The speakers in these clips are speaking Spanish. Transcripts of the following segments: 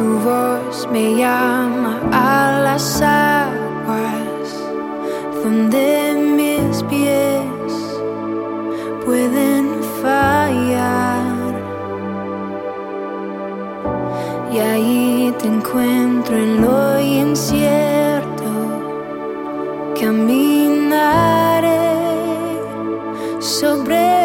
tu voz me llama a las aguas donde mis pies pueden fallar. Y ahí te encuentro en lo incierto, caminaré sobre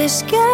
this girl